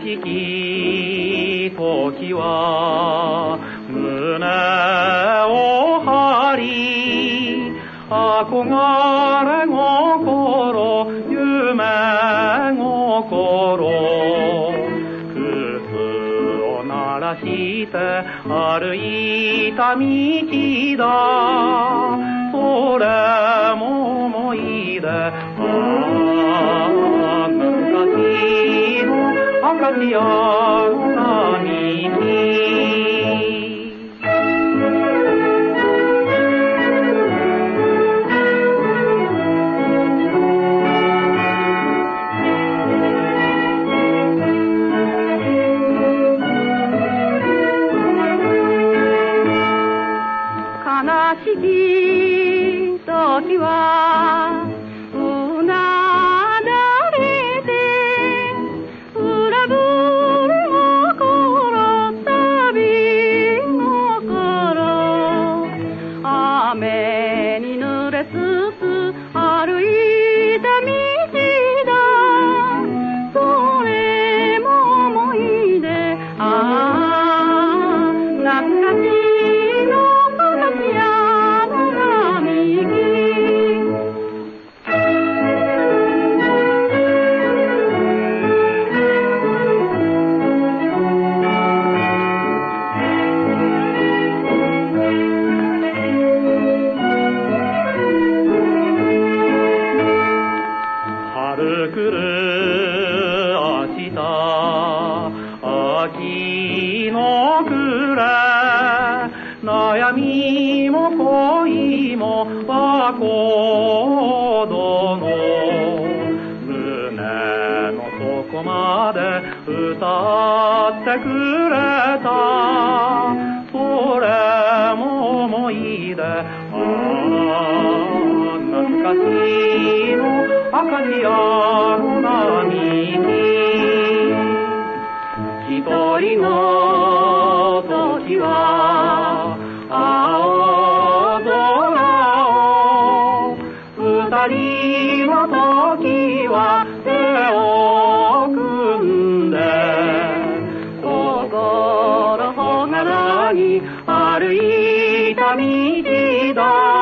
しき時は胸を張り憧れ心夢心靴を鳴らして歩いた道だそれも思い出悲しき時は悩みも恋も和光殿胸の底まで歌ってくれた。それも思い出。ああ懐かしいの赤字屋の並木一人の時は青空を二人の時は手を組んで心ほがらに歩いた道だ